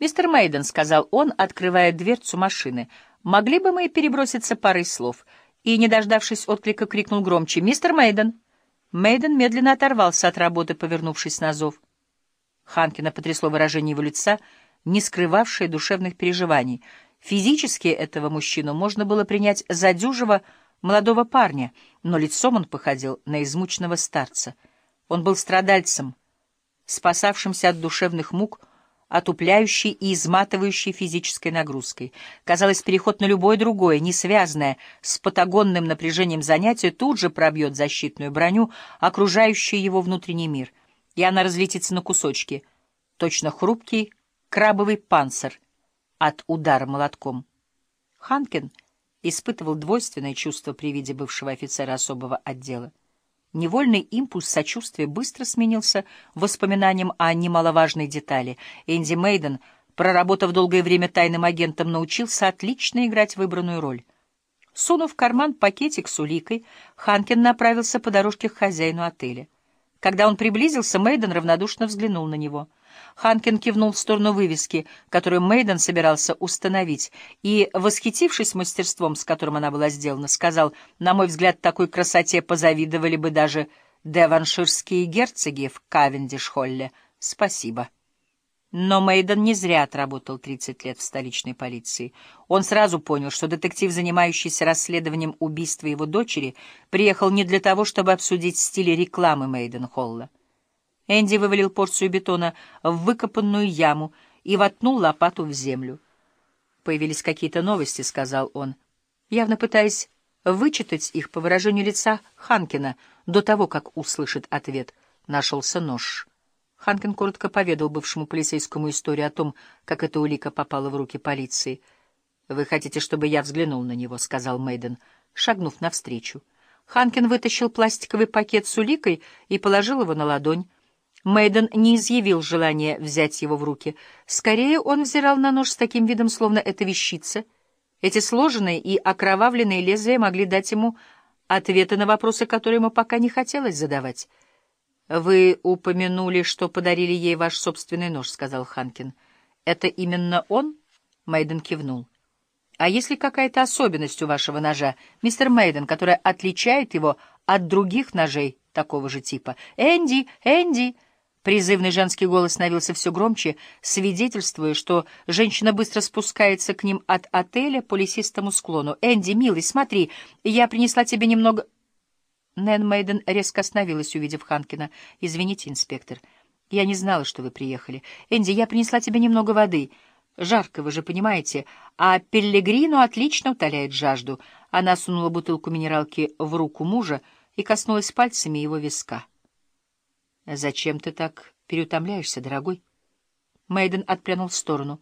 «Мистер Мейден», — сказал он, открывая дверцу машины, — «могли бы мы переброситься парой слов?» И, не дождавшись отклика, крикнул громче «Мистер Мейден!» Мейден медленно оторвался от работы, повернувшись на зов. Ханкина потрясло выражение его лица, не скрывавшее душевных переживаний. Физически этого мужчину можно было принять за дюжего молодого парня, но лицом он походил на измученного старца. Он был страдальцем, спасавшимся от душевных мук, отупляющей и изматывающей физической нагрузкой. Казалось, переход на любое другое, не связанное с патагонным напряжением занятие, тут же пробьет защитную броню, окружающую его внутренний мир, и она разлетится на кусочки, точно хрупкий крабовый панцирь от удара молотком. Ханкин испытывал двойственное чувство при виде бывшего офицера особого отдела. Невольный импульс сочувствия быстро сменился воспоминанием о немаловажной детали. Энди Мейден, проработав долгое время тайным агентом, научился отлично играть выбранную роль. Сунув в карман пакетик с уликой, Ханкин направился по дорожке к хозяину отеля. Когда он приблизился, Мейден равнодушно взглянул на него — Ханкин кивнул в сторону вывески, которую Мейден собирался установить, и, восхитившись мастерством, с которым она была сделана, сказал, «На мой взгляд, такой красоте позавидовали бы даже деванширские герцоги в Кавендиш-Холле. Спасибо». Но Мейден не зря отработал 30 лет в столичной полиции. Он сразу понял, что детектив, занимающийся расследованием убийства его дочери, приехал не для того, чтобы обсудить стиль рекламы Мейден-Холла. Энди вывалил порцию бетона в выкопанную яму и воткнул лопату в землю. «Появились какие-то новости», — сказал он, явно пытаясь вычитать их по выражению лица Ханкина до того, как услышит ответ. Нашелся нож. Ханкин коротко поведал бывшему полицейскому историю о том, как эта улика попала в руки полиции. «Вы хотите, чтобы я взглянул на него?» — сказал Мейден, шагнув навстречу. Ханкин вытащил пластиковый пакет с уликой и положил его на ладонь. Мейден не изъявил желания взять его в руки. Скорее, он взирал на нож с таким видом, словно это вещица. Эти сложенные и окровавленные лезвия могли дать ему ответы на вопросы, которые ему пока не хотелось задавать. «Вы упомянули, что подарили ей ваш собственный нож», — сказал Ханкин. «Это именно он?» — Мейден кивнул. «А есть ли какая-то особенность у вашего ножа, мистер Мейден, которая отличает его от других ножей такого же типа? Энди! Энди!» Призывный женский голос становился все громче, свидетельствуя, что женщина быстро спускается к ним от отеля по лесистому склону. «Энди, милый, смотри, я принесла тебе немного...» Нэн Мейден резко остановилась, увидев Ханкина. «Извините, инспектор, я не знала, что вы приехали. Энди, я принесла тебе немного воды. Жарко, вы же понимаете, а Пеллегрино отлично утоляет жажду». Она сунула бутылку минералки в руку мужа и коснулась пальцами его виска. «Зачем ты так переутомляешься, дорогой?» Мейден отпрянул в сторону.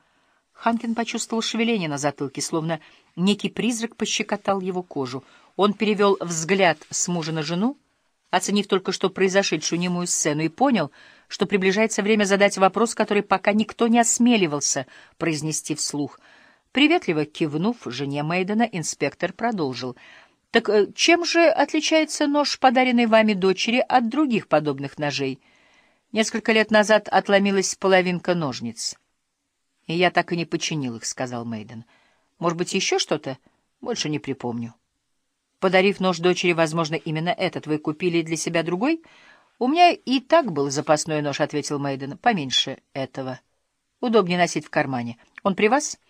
Ханкин почувствовал шевеление на затылке, словно некий призрак пощекотал его кожу. Он перевел взгляд с мужа на жену, оценив только что произошедшую немую сцену, и понял, что приближается время задать вопрос, который пока никто не осмеливался произнести вслух. Приветливо кивнув жене Мейдена, инспектор продолжил — так э, чем же отличается нож, подаренный вами дочери, от других подобных ножей? Несколько лет назад отломилась половинка ножниц. И я так и не починил их, — сказал Мейден. Может быть, еще что-то? Больше не припомню. Подарив нож дочери, возможно, именно этот, вы купили для себя другой? У меня и так был запасной нож, — ответил Мейден. Поменьше этого. Удобнее носить в кармане. Он при вас? —